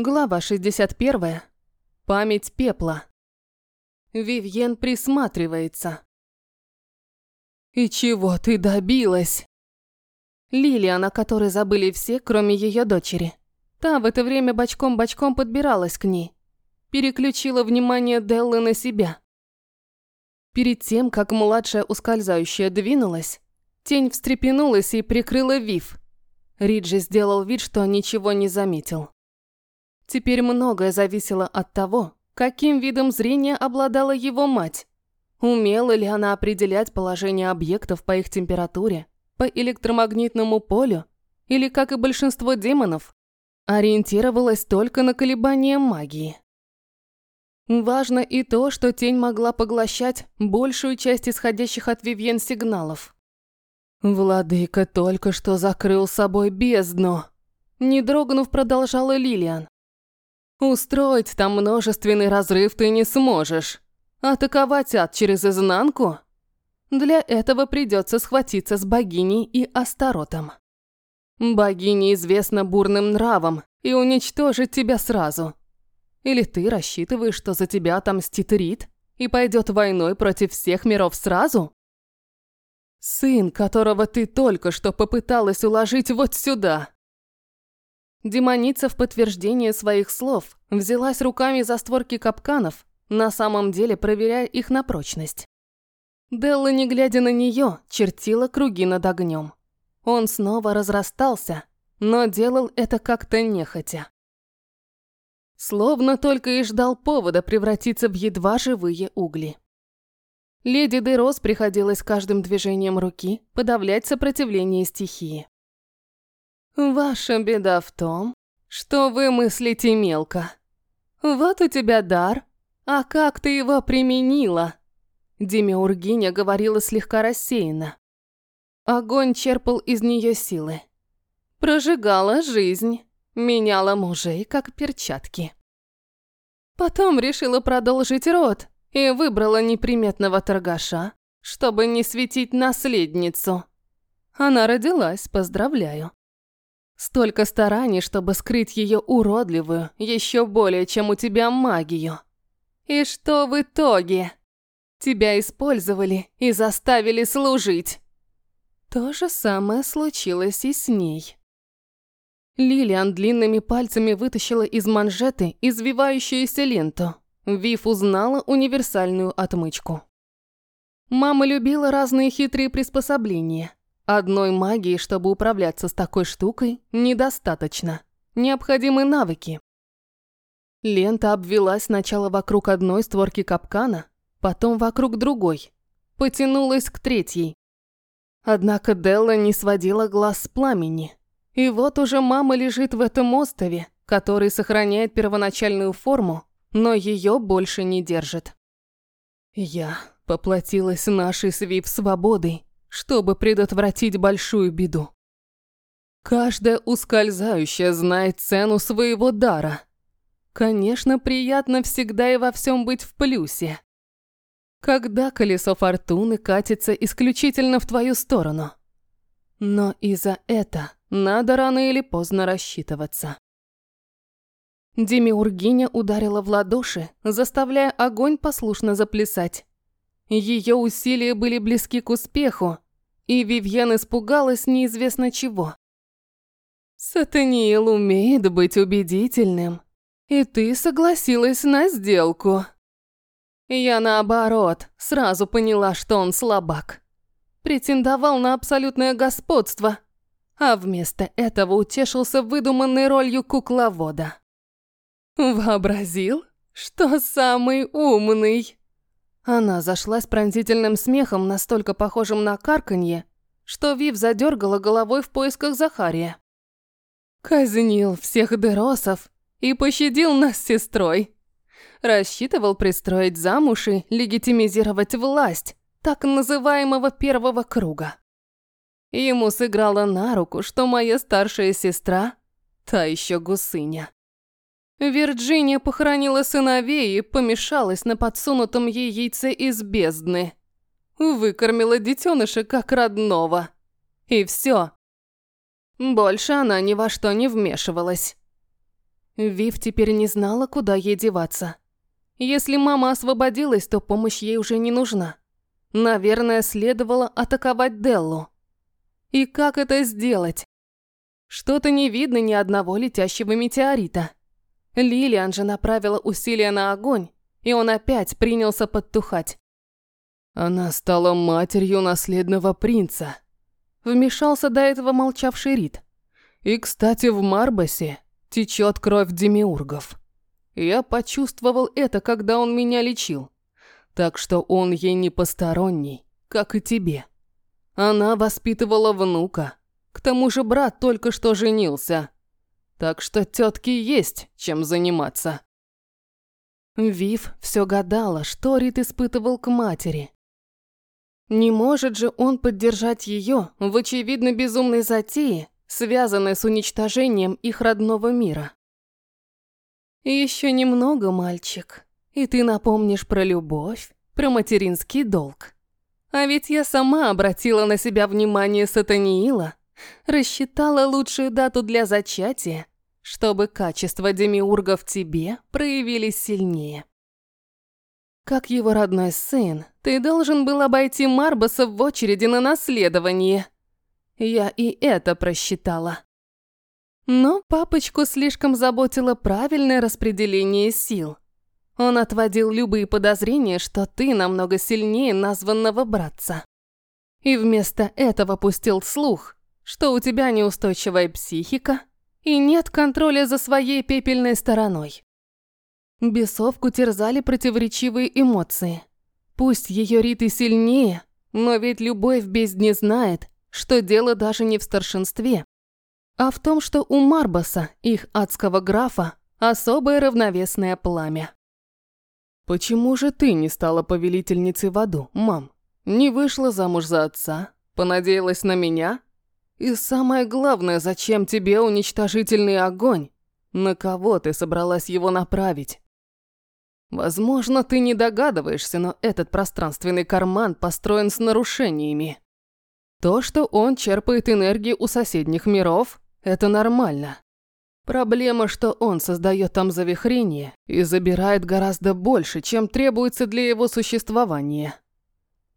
Глава 61. Память пепла. Вивьен присматривается. «И чего ты добилась?» Лилия, на которой забыли все, кроме ее дочери. Та в это время бочком-бочком подбиралась к ней. Переключила внимание Деллы на себя. Перед тем, как младшая ускользающая двинулась, тень встрепенулась и прикрыла Вив. Риджи сделал вид, что ничего не заметил. Теперь многое зависело от того, каким видом зрения обладала его мать. Умела ли она определять положение объектов по их температуре, по электромагнитному полю, или, как и большинство демонов, ориентировалась только на колебания магии. Важно и то, что тень могла поглощать большую часть исходящих от Вивьен сигналов. «Владыка только что закрыл собой бездну», не дрогнув, продолжала Лилиан. Устроить там множественный разрыв ты не сможешь. Атаковать ад через изнанку? Для этого придется схватиться с богиней и Астаротом. Богиня известна бурным нравом и уничтожит тебя сразу. Или ты рассчитываешь, что за тебя отомстит Рид и пойдет войной против всех миров сразу? Сын, которого ты только что попыталась уложить вот сюда, Демоница в подтверждение своих слов взялась руками за створки капканов, на самом деле проверяя их на прочность. Делла, не глядя на нее, чертила круги над огнем. Он снова разрастался, но делал это как-то нехотя. Словно только и ждал повода превратиться в едва живые угли. Леди Дерос приходилось каждым движением руки подавлять сопротивление стихии. Ваша беда в том, что вы мыслите мелко. Вот у тебя дар, а как ты его применила? Демиургиня говорила слегка рассеянно. Огонь черпал из нее силы. Прожигала жизнь, меняла мужей, как перчатки. Потом решила продолжить род и выбрала неприметного торгаша, чтобы не светить наследницу. Она родилась, поздравляю. Столько стараний, чтобы скрыть ее уродливую, еще более, чем у тебя магию. И что в итоге? Тебя использовали и заставили служить. То же самое случилось и с ней. Лилиан длинными пальцами вытащила из манжеты извивающуюся ленту. Вив узнала универсальную отмычку. Мама любила разные хитрые приспособления. Одной магии, чтобы управляться с такой штукой, недостаточно. Необходимы навыки. Лента обвелась сначала вокруг одной створки капкана, потом вокруг другой. Потянулась к третьей. Однако Делла не сводила глаз с пламени. И вот уже мама лежит в этом острове, который сохраняет первоначальную форму, но ее больше не держит. Я поплатилась нашей свип свободой, чтобы предотвратить большую беду. Каждая ускользающая знает цену своего дара. Конечно, приятно всегда и во всем быть в плюсе. Когда колесо фортуны катится исключительно в твою сторону. Но и за это надо рано или поздно рассчитываться. Демиургиня ударила в ладоши, заставляя огонь послушно заплясать. Ее усилия были близки к успеху, и Вивьен испугалась неизвестно чего. «Сатаниил умеет быть убедительным, и ты согласилась на сделку». Я, наоборот, сразу поняла, что он слабак. Претендовал на абсолютное господство, а вместо этого утешился выдуманной ролью кукловода. Вообразил, что самый умный. Она зашла с пронзительным смехом, настолько похожим на карканье, что Вив задергала головой в поисках Захария. Казнил всех деросов и пощадил нас с сестрой. Рассчитывал пристроить замуж и легитимизировать власть так называемого первого круга. Ему сыграло на руку, что моя старшая сестра – та еще гусыня. Вирджиния похоронила сыновей и помешалась на подсунутом ей яйце из бездны. Выкормила детеныша как родного. И все. Больше она ни во что не вмешивалась. Вив теперь не знала, куда ей деваться. Если мама освободилась, то помощь ей уже не нужна. Наверное, следовало атаковать Деллу. И как это сделать? Что-то не видно ни одного летящего метеорита. Лилиан же направила усилия на огонь, и он опять принялся подтухать. Она стала матерью наследного принца. Вмешался до этого молчавший Рид. И, кстати, в Марбасе течет кровь демиургов. Я почувствовал это, когда он меня лечил. Так что он ей не посторонний, как и тебе. Она воспитывала внука. К тому же брат только что женился. Так что тетке есть чем заниматься. Вив все гадала, что Рит испытывал к матери. Не может же он поддержать ее в очевидно безумной затее, связанной с уничтожением их родного мира. Еще немного, мальчик, и ты напомнишь про любовь, про материнский долг. А ведь я сама обратила на себя внимание Сатаниила, рассчитала лучшую дату для зачатия чтобы качества демиурга в тебе проявились сильнее. Как его родной сын, ты должен был обойти Марбаса в очереди на наследование. Я и это просчитала. Но папочку слишком заботило правильное распределение сил. Он отводил любые подозрения, что ты намного сильнее названного братца. И вместо этого пустил слух, что у тебя неустойчивая психика, и нет контроля за своей пепельной стороной. Бесовку терзали противоречивые эмоции. Пусть ее риты сильнее, но ведь любовь бездне знает, что дело даже не в старшинстве, а в том, что у Марбаса, их адского графа, особое равновесное пламя. «Почему же ты не стала повелительницей в аду, мам? Не вышла замуж за отца? Понадеялась на меня?» И самое главное, зачем тебе уничтожительный огонь? На кого ты собралась его направить? Возможно, ты не догадываешься, но этот пространственный карман построен с нарушениями. То, что он черпает энергию у соседних миров, это нормально. Проблема, что он создает там завихрение и забирает гораздо больше, чем требуется для его существования.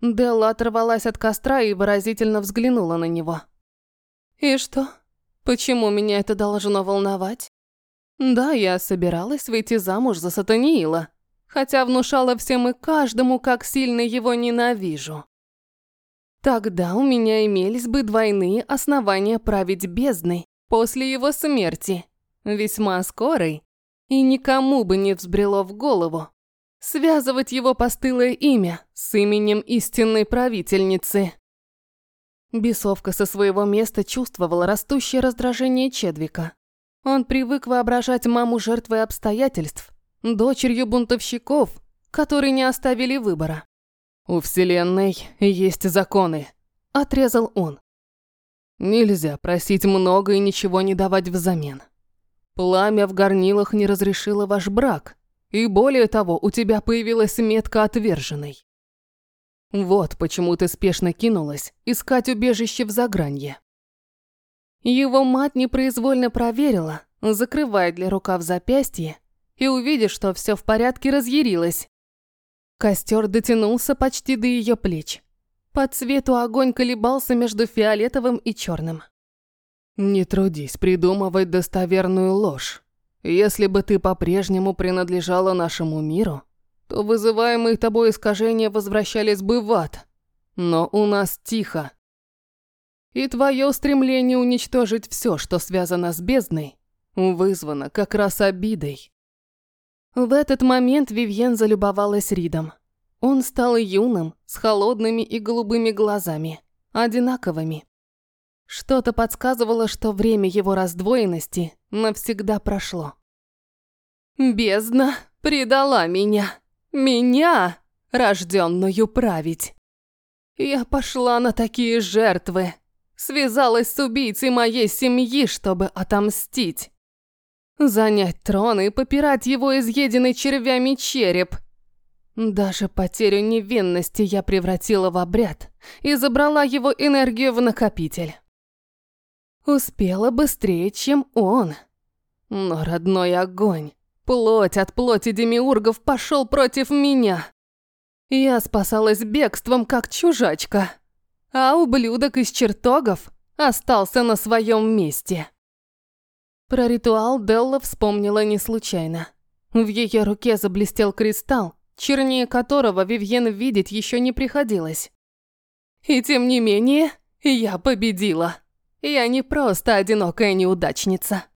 Делла оторвалась от костра и выразительно взглянула на него. И что? Почему меня это должно волновать? Да, я собиралась выйти замуж за Сатаниила, хотя внушала всем и каждому, как сильно его ненавижу. Тогда у меня имелись бы двойные основания править бездной после его смерти, весьма скорой, и никому бы не взбрело в голову связывать его постылое имя с именем истинной правительницы. Бесовка со своего места чувствовала растущее раздражение Чедвика. Он привык воображать маму жертвой обстоятельств, дочерью бунтовщиков, которые не оставили выбора. «У Вселенной есть законы», – отрезал он. «Нельзя просить много и ничего не давать взамен. Пламя в горнилах не разрешило ваш брак, и более того, у тебя появилась метка отверженной. Вот почему ты спешно кинулась искать убежище в загранье. Его мать непроизвольно проверила, закрывая для рукав запястье, и, увидев, что все в порядке, разъярилась. Костер дотянулся почти до ее плеч. По цвету огонь колебался между фиолетовым и черным. «Не трудись придумывать достоверную ложь. Если бы ты по-прежнему принадлежала нашему миру, то вызываемые тобой искажения возвращались бы в ад. Но у нас тихо. И твое стремление уничтожить все, что связано с бездной, вызвано как раз обидой. В этот момент Вивьен залюбовалась Ридом. Он стал юным, с холодными и голубыми глазами, одинаковыми. Что-то подсказывало, что время его раздвоенности навсегда прошло. «Бездна предала меня!» Меня, рожденную править. Я пошла на такие жертвы. Связалась с убийцей моей семьи, чтобы отомстить. Занять трон и попирать его изъеденный червями череп. Даже потерю невинности я превратила в обряд и забрала его энергию в накопитель. Успела быстрее, чем он. Но родной огонь, плоть от плоти демиургов пошел против меня. Я спасалась бегством, как чужачка, а ублюдок из чертогов остался на своем месте. Про ритуал Делла вспомнила не случайно. В ее руке заблестел кристалл, чернее которого Вивьен видеть еще не приходилось. И тем не менее, я победила. Я не просто одинокая неудачница.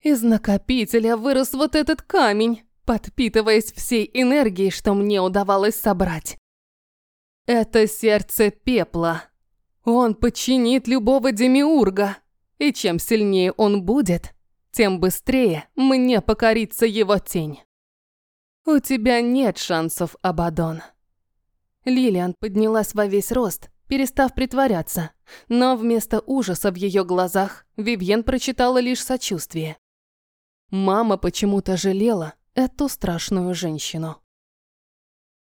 Из накопителя вырос вот этот камень, подпитываясь всей энергией, что мне удавалось собрать. Это сердце пепла. Он подчинит любого демиурга. И чем сильнее он будет, тем быстрее мне покорится его тень. У тебя нет шансов, Абадон. Лилиан поднялась во весь рост, перестав притворяться, но вместо ужаса в ее глазах Вивьен прочитала лишь сочувствие. Мама почему-то жалела эту страшную женщину.